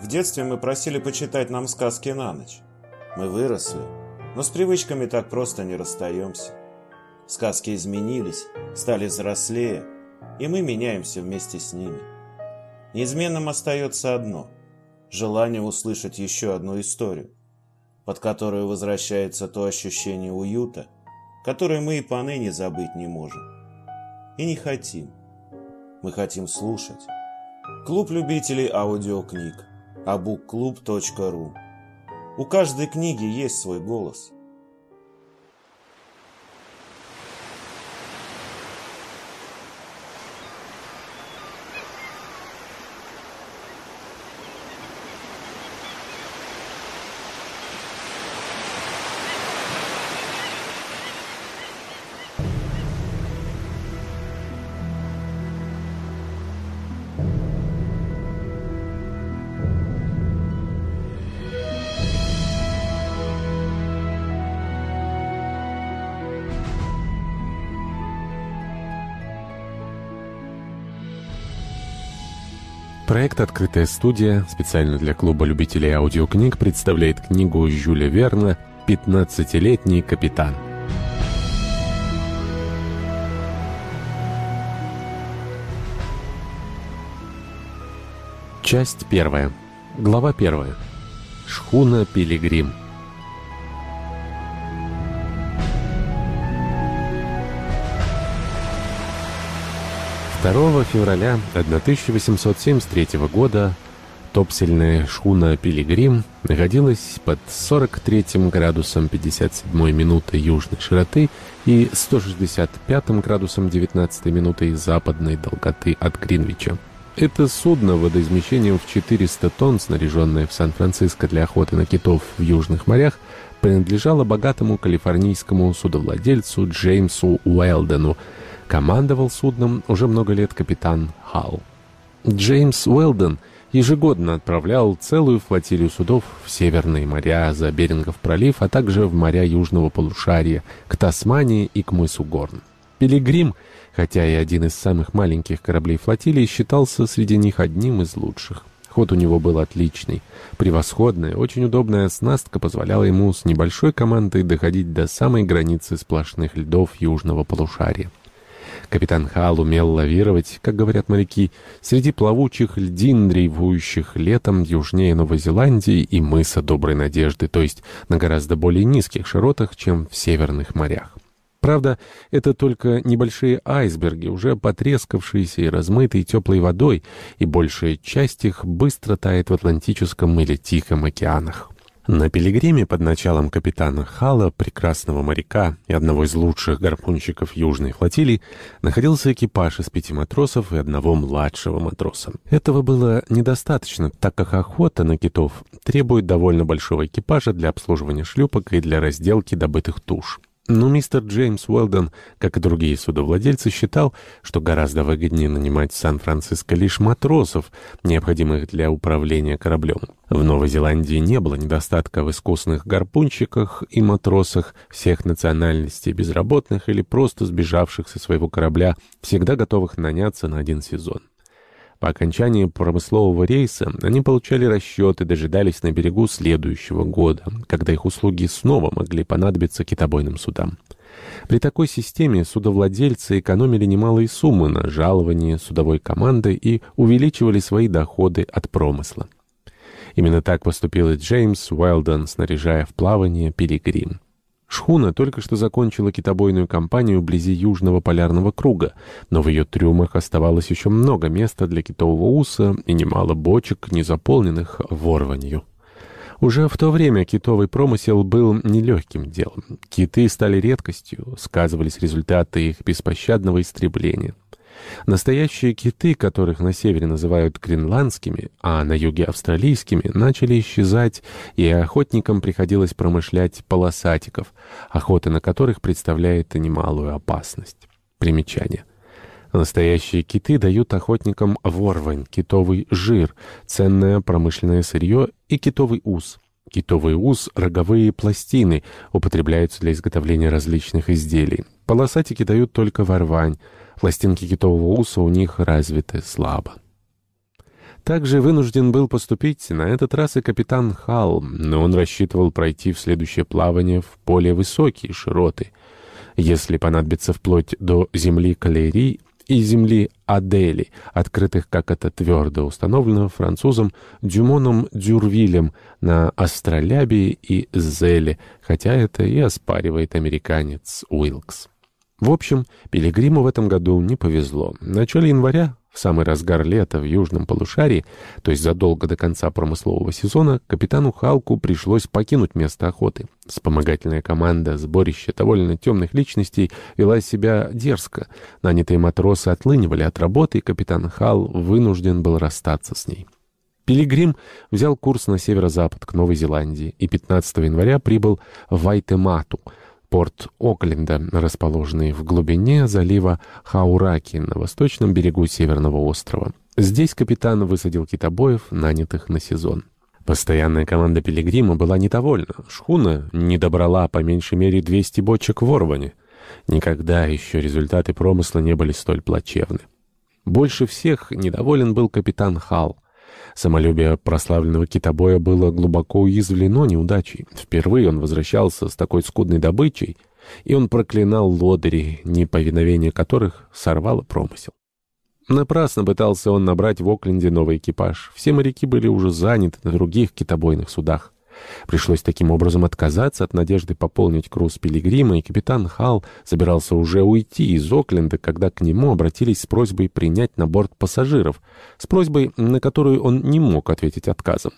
В детстве мы просили почитать нам сказки на ночь. Мы выросли, но с привычками так просто не расстаемся. Сказки изменились, стали взрослее, и мы меняемся вместе с ними. Неизменным остается одно – желание услышать еще одну историю, под которую возвращается то ощущение уюта, которое мы и поныне забыть не можем. И не хотим. Мы хотим слушать. Клуб любителей аудиокниг abookclub.ru У каждой книги есть свой голос – Проект «Открытая студия» специально для клуба любителей аудиокниг представляет книгу Жюля Верна «Пятнадцатилетний капитан». Часть первая. Глава первая. Шхуна «Пилигрим». 2 февраля 1873 года топсельная шхуна «Пилигрим» находилась под 43 градусом 57 минуты южной широты и 165 градусом 19 минуты западной долготы от Гринвича. Это судно водоизмещением в 400 тонн, снаряженное в Сан-Франциско для охоты на китов в южных морях, принадлежало богатому калифорнийскому судовладельцу Джеймсу Уэлдену, Командовал судном уже много лет капитан Халл. Джеймс Уэлден ежегодно отправлял целую флотилию судов в северные моря за Берингов пролив, а также в моря южного полушария, к Тасмании и к мысу Горн. Пилигрим, хотя и один из самых маленьких кораблей флотилии, считался среди них одним из лучших. Ход у него был отличный. Превосходная, очень удобная оснастка позволяла ему с небольшой командой доходить до самой границы сплошных льдов южного полушария. Капитан Хал умел лавировать, как говорят моряки, среди плавучих льдин, дрейфующих летом южнее Новой Зеландии и мыса Доброй Надежды, то есть на гораздо более низких широтах, чем в северных морях. Правда, это только небольшие айсберги, уже потрескавшиеся и размытые теплой водой, и большая часть их быстро тает в Атлантическом или Тихом океанах. На пилигриме под началом капитана Хала, прекрасного моряка и одного из лучших гарпунщиков Южной флотилии, находился экипаж из пяти матросов и одного младшего матроса. Этого было недостаточно, так как охота на китов требует довольно большого экипажа для обслуживания шлюпок и для разделки добытых туш. Но мистер Джеймс Уэлдон, как и другие судовладельцы, считал, что гораздо выгоднее нанимать в Сан-Франциско лишь матросов, необходимых для управления кораблем. В Новой Зеландии не было недостатка в искусных гарпунщиках и матросах всех национальностей, безработных или просто сбежавших со своего корабля, всегда готовых наняться на один сезон. По окончании промыслового рейса они получали расчеты и дожидались на берегу следующего года, когда их услуги снова могли понадобиться китобойным судам. При такой системе судовладельцы экономили немалые суммы на жалование судовой команды и увеличивали свои доходы от промысла. Именно так поступил и Джеймс Уэлдон, снаряжая в плавание «Пилигрим». Шхуна только что закончила китобойную кампанию вблизи Южного полярного круга, но в ее трюмах оставалось еще много места для китового уса и немало бочек, не заполненных ворванью. Уже в то время китовый промысел был нелегким делом. Киты стали редкостью, сказывались результаты их беспощадного истребления. Настоящие киты, которых на севере называют гренландскими, а на юге австралийскими, начали исчезать, и охотникам приходилось промышлять полосатиков, охота на которых представляет немалую опасность. Примечание. Настоящие киты дают охотникам ворвань, китовый жир, ценное промышленное сырье и китовый ус. Китовый ус, роговые пластины употребляются для изготовления различных изделий. Полосатики дают только ворвань, Пластинки китового уса у них развиты слабо. Также вынужден был поступить на этот раз и капитан Халл, но он рассчитывал пройти в следующее плавание в более высокие широты. Если понадобится вплоть до земли Калерии и земли Адели, открытых, как это твердо установлено французом Дюмоном Дюрвилем на Астролябии и Зеле, хотя это и оспаривает американец Уилкс. В общем, Пилигриму в этом году не повезло. В начале января в самый разгар лета в южном полушарии, то есть задолго до конца промыслового сезона, капитану Халку пришлось покинуть место охоты. Вспомогательная команда сборища довольно темных личностей вела себя дерзко. Нанятые матросы отлынивали от работы, и капитан Хал вынужден был расстаться с ней. Пилигрим взял курс на северо-запад к Новой Зеландии и 15 января прибыл в Вайтемату — порт Окленда, расположенный в глубине залива Хаураки на восточном берегу Северного острова. Здесь капитан высадил китобоев, нанятых на сезон. Постоянная команда Пилигрима была недовольна. Шхуна не добрала по меньшей мере 200 бочек в Орване. Никогда еще результаты промысла не были столь плачевны. Больше всех недоволен был капитан Халл. Самолюбие прославленного китобоя было глубоко уязвлено неудачей. Впервые он возвращался с такой скудной добычей, и он проклинал лодыри, неповиновение которых сорвало промысел. Напрасно пытался он набрать в Окленде новый экипаж. Все моряки были уже заняты на других китобойных судах. Пришлось таким образом отказаться от надежды пополнить круз Пилигрима, и капитан Халл собирался уже уйти из Окленда, когда к нему обратились с просьбой принять на борт пассажиров, с просьбой, на которую он не мог ответить отказом.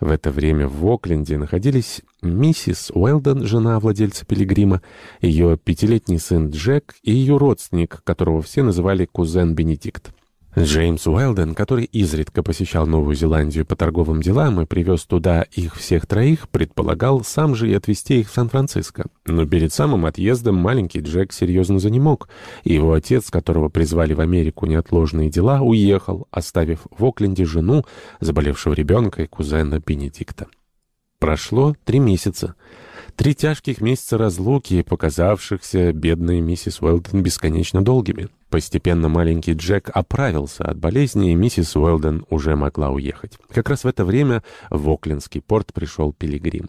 В это время в Окленде находились миссис Уэлдон, жена владельца Пилигрима, ее пятилетний сын Джек и ее родственник, которого все называли кузен Бенедикт. Джеймс Уэлден, который изредка посещал Новую Зеландию по торговым делам и привез туда их всех троих, предполагал сам же и отвезти их в Сан-Франциско. Но перед самым отъездом маленький Джек серьезно занемог, и его отец, которого призвали в Америку неотложные дела, уехал, оставив в Окленде жену, заболевшего ребенка и кузена Бенедикта. Прошло три месяца. Три тяжких месяца разлуки, показавшихся бедной миссис Уэлден бесконечно долгими. Постепенно маленький Джек оправился от болезни, и миссис Уэлден уже могла уехать. Как раз в это время в Оклендский порт пришел Пилигрим.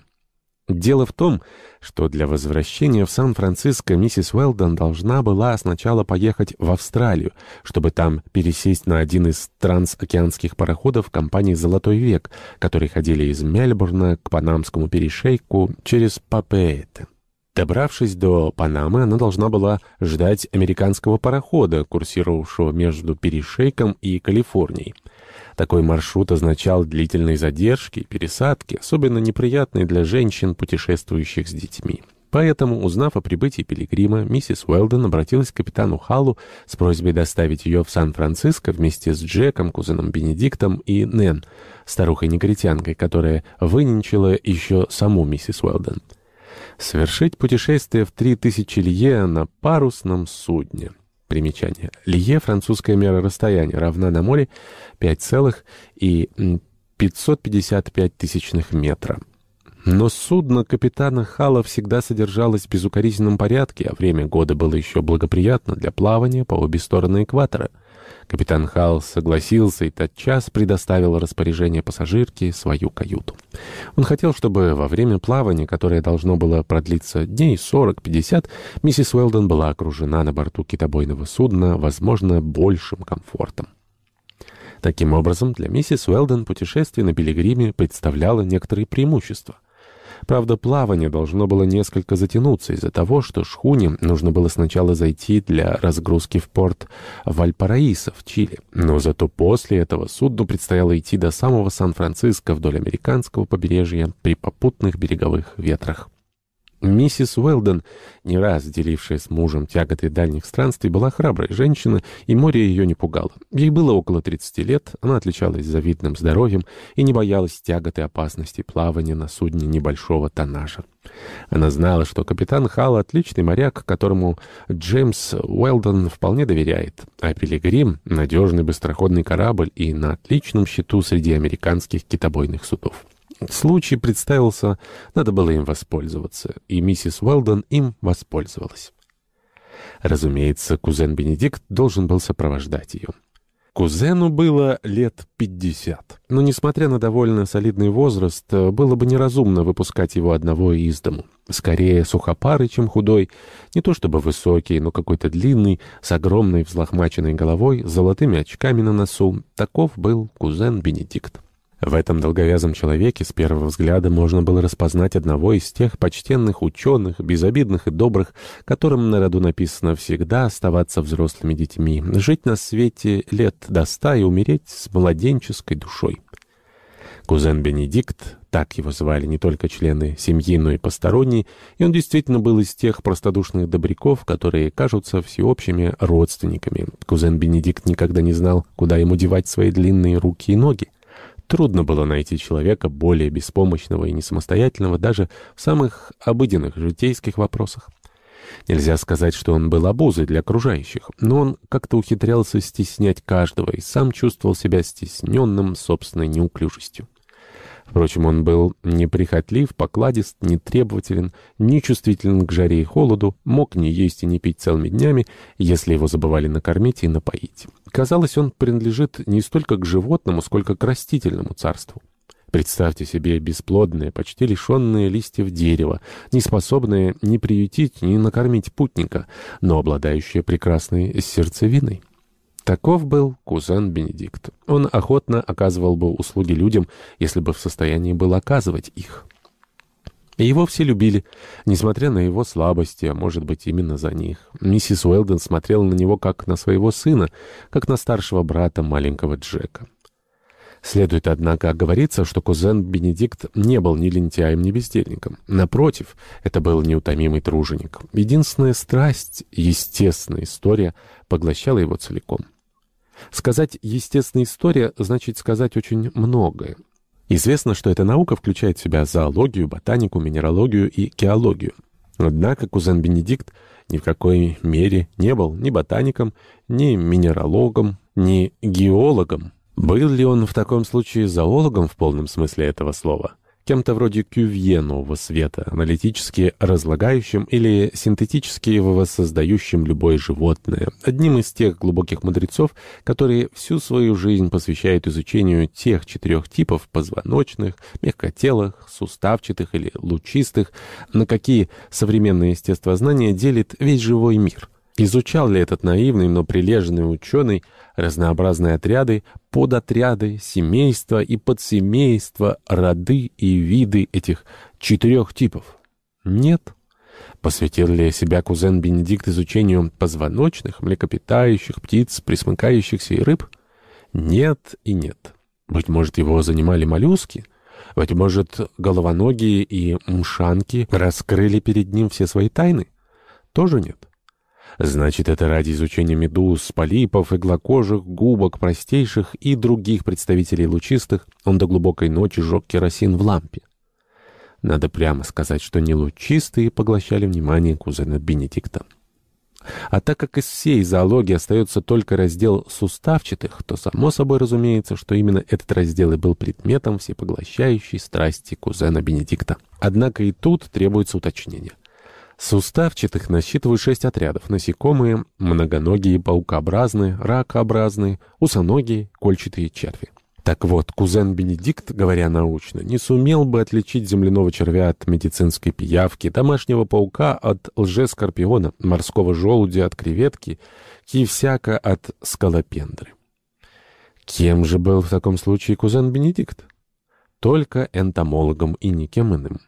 Дело в том, что для возвращения в Сан-Франциско миссис Уэлдон должна была сначала поехать в Австралию, чтобы там пересесть на один из трансокеанских пароходов компании «Золотой век», которые ходили из Мельбурна к Панамскому перешейку через Папеэте. Добравшись до Панамы, она должна была ждать американского парохода, курсировавшего между Перешейком и Калифорнией. Такой маршрут означал длительные задержки, пересадки, особенно неприятные для женщин, путешествующих с детьми. Поэтому, узнав о прибытии Пилигрима, миссис Уэлден обратилась к капитану Халлу с просьбой доставить ее в Сан-Франциско вместе с Джеком, кузеном Бенедиктом и Нэн, старухой-негритянкой, которая выненчила еще саму миссис Уэлден совершить путешествие в 3000 лье на парусном судне. Примечание. Лье — французская мера расстояния, равна на море 5,555 тысячных метра. Но судно капитана Хала всегда содержалось в безукоризненном порядке, а время года было еще благоприятно для плавания по обе стороны экватора — Капитан Халл согласился и тотчас предоставил распоряжение пассажирке свою каюту. Он хотел, чтобы во время плавания, которое должно было продлиться дней 40-50, миссис Уэлдон была окружена на борту китобойного судна, возможно, большим комфортом. Таким образом, для миссис Уэлдон путешествие на Пилигриме представляло некоторые преимущества — Правда, плавание должно было несколько затянуться из-за того, что шхуне нужно было сначала зайти для разгрузки в порт Вальпараисо в Чили. Но зато после этого судну предстояло идти до самого Сан-Франциско вдоль американского побережья при попутных береговых ветрах. Миссис Уэлден, не раз делившая с мужем тяготы дальних странствий, была храброй женщиной, и море ее не пугало. Ей было около 30 лет, она отличалась завидным здоровьем и не боялась тяготы опасности плавания на судне небольшого тоннажа. Она знала, что капитан Халл — отличный моряк, которому Джеймс Уэлдон вполне доверяет, а Пилигрим — надежный быстроходный корабль и на отличном счету среди американских китобойных судов. Случай представился, надо было им воспользоваться, и миссис Уэлдон им воспользовалась. Разумеется, кузен Бенедикт должен был сопровождать ее. Кузену было лет пятьдесят. Но, несмотря на довольно солидный возраст, было бы неразумно выпускать его одного из дому. Скорее сухопарый, чем худой. Не то чтобы высокий, но какой-то длинный, с огромной взлохмаченной головой, с золотыми очками на носу. Таков был кузен Бенедикт. В этом долговязом человеке с первого взгляда можно было распознать одного из тех почтенных ученых, безобидных и добрых, которым на роду написано всегда оставаться взрослыми детьми, жить на свете лет до ста и умереть с младенческой душой. Кузен Бенедикт, так его звали не только члены семьи, но и посторонние, и он действительно был из тех простодушных добряков, которые кажутся всеобщими родственниками. Кузен Бенедикт никогда не знал, куда ему девать свои длинные руки и ноги. Трудно было найти человека более беспомощного и несамостоятельного даже в самых обыденных житейских вопросах. Нельзя сказать, что он был обузой для окружающих, но он как-то ухитрялся стеснять каждого и сам чувствовал себя стесненным собственной неуклюжестью. Впрочем, он был неприхотлив, покладист, нетребователен, нечувствителен к жаре и холоду, мог не есть и не пить целыми днями, если его забывали накормить и напоить. Казалось, он принадлежит не столько к животному, сколько к растительному царству. Представьте себе бесплодное, почти лишенное листьев дерево, не способное ни приютить, ни накормить путника, но обладающее прекрасной сердцевиной. Таков был кузен Бенедикт. Он охотно оказывал бы услуги людям, если бы в состоянии был оказывать их. Его все любили, несмотря на его слабости, а может быть, именно за них. Миссис Уэлден смотрела на него как на своего сына, как на старшего брата маленького Джека. Следует, однако, оговориться, что кузен Бенедикт не был ни лентяем, ни бездельником. Напротив, это был неутомимый труженик. Единственная страсть, естественная история, поглощала его целиком. Сказать «естественная история» значит сказать очень многое. Известно, что эта наука включает в себя зоологию, ботанику, минералогию и геологию. Однако кузен Бенедикт ни в какой мере не был ни ботаником, ни минералогом, ни геологом. Был ли он в таком случае зоологом в полном смысле этого слова? кем-то вроде Кювье нового света, аналитически разлагающим или синтетически воссоздающим любое животное, одним из тех глубоких мудрецов, которые всю свою жизнь посвящают изучению тех четырех типов позвоночных, мягкотелых, суставчатых или лучистых, на какие современное естествознание делит весь живой мир — Изучал ли этот наивный, но прилежный ученый разнообразные отряды, подотряды, семейства и подсемейства, роды и виды этих четырех типов? Нет. Посвятил ли себя кузен Бенедикт изучению позвоночных, млекопитающих, птиц, присмыкающихся и рыб? Нет и нет. Быть может, его занимали моллюски? Быть может, головоногие и мшанки раскрыли перед ним все свои тайны? Тоже нет. Значит, это ради изучения медуз, полипов, иглокожих, губок, простейших и других представителей лучистых он до глубокой ночи жег керосин в лампе. Надо прямо сказать, что не лучистые поглощали внимание кузена Бенедикта. А так как из всей зоологии остается только раздел суставчатых, то само собой разумеется, что именно этот раздел и был предметом всепоглощающей страсти кузена Бенедикта. Однако и тут требуется уточнение. Суставчатых насчитывают шесть отрядов. Насекомые, многоногие, паукообразные, ракообразные, усоногие, кольчатые черви. Так вот, кузен Бенедикт, говоря научно, не сумел бы отличить земляного червя от медицинской пиявки, домашнего паука от лжескорпиона, морского желудя от креветки, киевсяка от скалопендры. Кем же был в таком случае кузен Бенедикт? Только энтомологом и никем иным.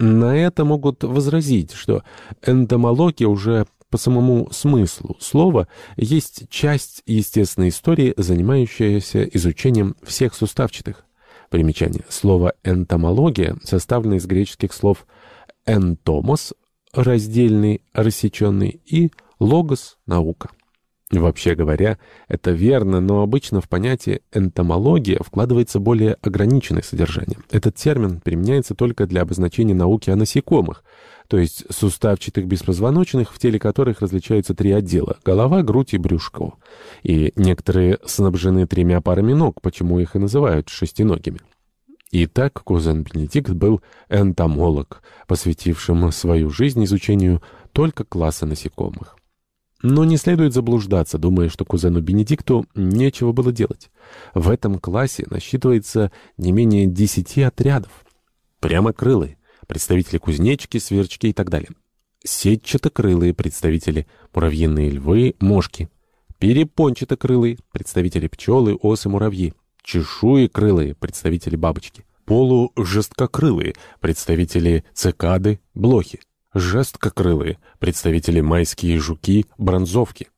На это могут возразить, что энтомология уже по самому смыслу слова есть часть естественной истории, занимающаяся изучением всех суставчатых. Примечание. Слово «энтомология» составлено из греческих слов «энтомос» — раздельный, рассеченный, и «логос» — наука. Вообще говоря, это верно, но обычно в понятие «энтомология» вкладывается более ограниченное содержание. Этот термин применяется только для обозначения науки о насекомых, то есть суставчатых беспозвоночных, в теле которых различаются три отдела — голова, грудь и брюшко. И некоторые снабжены тремя парами ног, почему их и называют шестиногими. Итак, кузен Бенедикт был энтомолог, посвятившим свою жизнь изучению только класса насекомых. Но не следует заблуждаться, думая, что кузену Бенедикту нечего было делать. В этом классе насчитывается не менее десяти отрядов. Прямо крылые, представители кузнечки, сверчки и так далее. Сетчатокрылые представители, муравьиные львы, мошки. Перепончатокрылые представители пчелы, осы, муравьи. Чешуекрылые представители бабочки. Полужесткокрылые представители цикады, блохи жесткокрылые, представители майские жуки, бронзовки,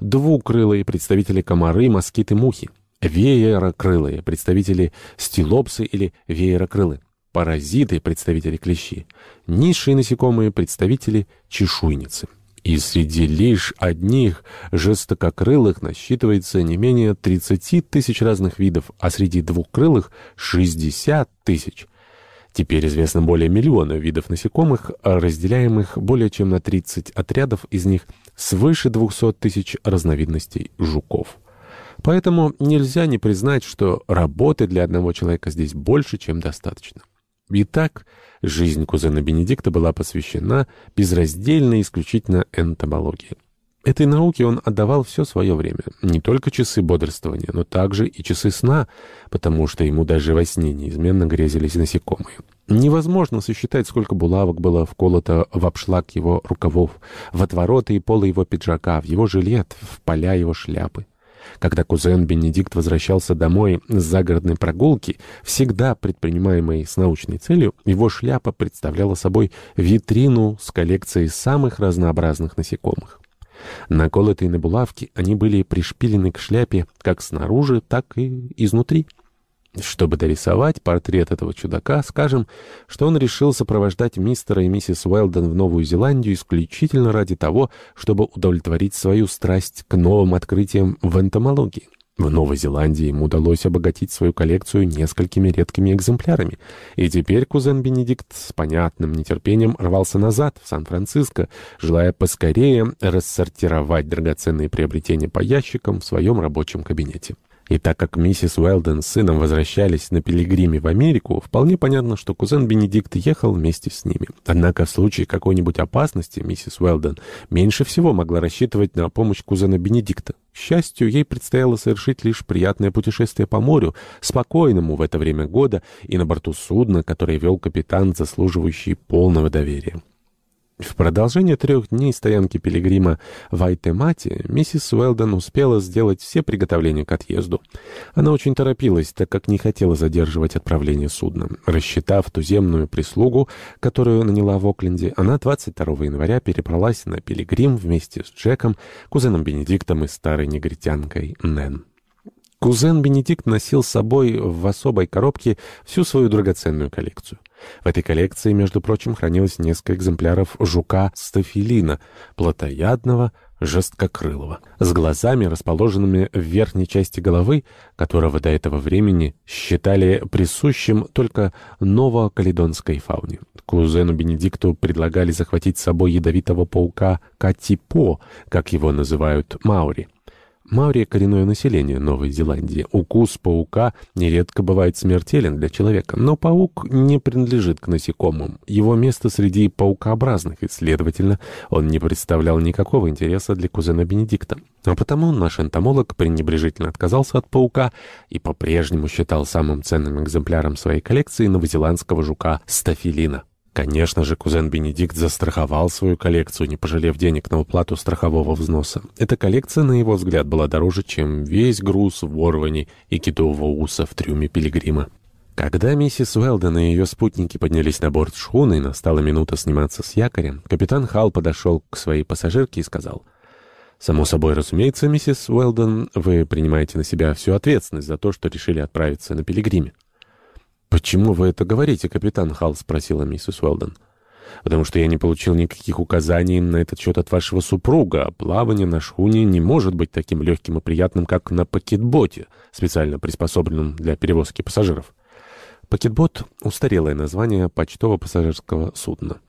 двукрылые, представители комары, москиты, мухи, веерокрылые, представители стилопсы или веерокрылы, паразиты, представители клещи, низшие насекомые, представители чешуйницы. И среди лишь одних жестококрылых насчитывается не менее 30 тысяч разных видов, а среди двукрылых — 60 тысяч. Теперь известно более миллиона видов насекомых, разделяемых более чем на 30 отрядов, из них свыше 200 тысяч разновидностей жуков. Поэтому нельзя не признать, что работы для одного человека здесь больше, чем достаточно. Итак, жизнь кузена Бенедикта была посвящена безраздельно исключительно энтомологии. Этой науке он отдавал все свое время. Не только часы бодрствования, но также и часы сна, потому что ему даже во сне неизменно грезились насекомые. Невозможно сосчитать, сколько булавок было вколото в обшлаг его рукавов, в отвороты и полы его пиджака, в его жилет, в поля его шляпы. Когда кузен Бенедикт возвращался домой с загородной прогулки, всегда предпринимаемой с научной целью, его шляпа представляла собой витрину с коллекцией самых разнообразных насекомых. Наколотые на булавки, они были пришпилены к шляпе как снаружи, так и изнутри. Чтобы дорисовать портрет этого чудака, скажем, что он решил сопровождать мистера и миссис Уэлден в Новую Зеландию исключительно ради того, чтобы удовлетворить свою страсть к новым открытиям в энтомологии. В Новой Зеландии ему удалось обогатить свою коллекцию несколькими редкими экземплярами, и теперь кузен Бенедикт с понятным нетерпением рвался назад, в Сан-Франциско, желая поскорее рассортировать драгоценные приобретения по ящикам в своем рабочем кабинете. И так как миссис Уэлден с сыном возвращались на пилигриме в Америку, вполне понятно, что кузен Бенедикт ехал вместе с ними. Однако в случае какой-нибудь опасности миссис Уэлден меньше всего могла рассчитывать на помощь кузена Бенедикта. К счастью, ей предстояло совершить лишь приятное путешествие по морю, спокойному в это время года и на борту судна, которое вел капитан, заслуживающий полного доверия. В продолжение трех дней стоянки пилигрима в Айтемате миссис Уэлдон успела сделать все приготовления к отъезду. Она очень торопилась, так как не хотела задерживать отправление судна. Рассчитав туземную прислугу, которую наняла в Окленде, она 22 января перебралась на пилигрим вместе с Джеком, кузеном Бенедиктом и старой негритянкой Нэн. Кузен Бенедикт носил с собой в особой коробке всю свою драгоценную коллекцию. В этой коллекции, между прочим, хранилось несколько экземпляров жука стафилина, плотоядного, жесткокрылого, с глазами, расположенными в верхней части головы, которого до этого времени считали присущим только новокаледонской фауне. Кузену Бенедикту предлагали захватить с собой ядовитого паука Катипо, как его называют маури. Маори — коренное население Новой Зеландии. Укус паука нередко бывает смертелен для человека, но паук не принадлежит к насекомым. Его место среди паукообразных, и, следовательно, он не представлял никакого интереса для кузена Бенедикта. А потому наш энтомолог пренебрежительно отказался от паука и по-прежнему считал самым ценным экземпляром своей коллекции новозеландского жука стафилина. Конечно же, кузен Бенедикт застраховал свою коллекцию, не пожалев денег на уплату страхового взноса. Эта коллекция, на его взгляд, была дороже, чем весь груз ворвани и китового уса в трюме пилигрима. Когда миссис Уэлден и ее спутники поднялись на борт шхуны и настала минута сниматься с якоря, капитан Халл подошел к своей пассажирке и сказал, «Само собой, разумеется, миссис Уэлден, вы принимаете на себя всю ответственность за то, что решили отправиться на пилигриме». «Почему вы это говорите, капитан Халл?» — спросила миссис Уэлдон. «Потому что я не получил никаких указаний на этот счет от вашего супруга. Плавание на шхуне не может быть таким легким и приятным, как на пакетботе, специально приспособленном для перевозки пассажиров». Пакетбот — устарелое название почтово-пассажирского судна.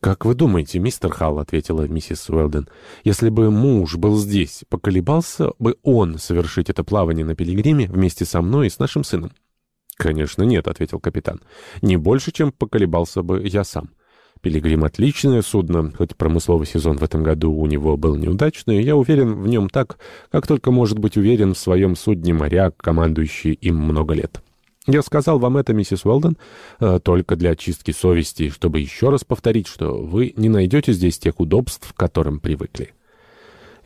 «Как вы думаете, мистер Халл, — ответила миссис Уэлден, — если бы муж был здесь, поколебался бы он совершить это плавание на пилигриме вместе со мной и с нашим сыном?» «Конечно нет», — ответил капитан. «Не больше, чем поколебался бы я сам. Пилигрим — отличное судно, хоть промысловый сезон в этом году у него был неудачный, я уверен в нем так, как только может быть уверен в своем судне моряк, командующий им много лет. Я сказал вам это, миссис Уэлдон, э, только для очистки совести, чтобы еще раз повторить, что вы не найдете здесь тех удобств, к которым привыкли.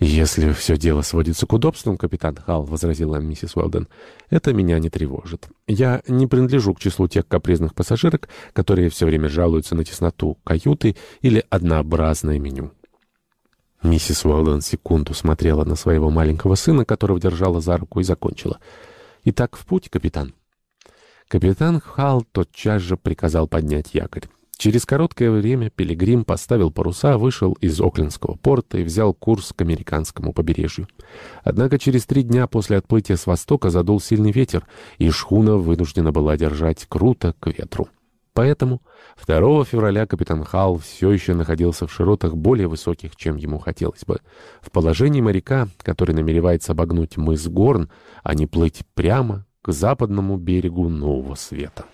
«Если все дело сводится к удобствам, капитан Халл», — возразила миссис Уэлден, — «это меня не тревожит. Я не принадлежу к числу тех капризных пассажирок, которые все время жалуются на тесноту каюты или однообразное меню». Миссис Уэлден секунду смотрела на своего маленького сына, которого держала за руку, и закончила. «Итак, в путь, капитан». Капитан Халл тотчас же приказал поднять якорь. Через короткое время Пилигрим поставил паруса, вышел из Оклендского порта и взял курс к американскому побережью. Однако через три дня после отплытия с востока задул сильный ветер, и шхуна вынуждена была держать круто к ветру. Поэтому 2 февраля капитан Халл все еще находился в широтах более высоких, чем ему хотелось бы. В положении моряка, который намеревается обогнуть мыс Горн, а не плыть прямо к западному берегу Нового Света.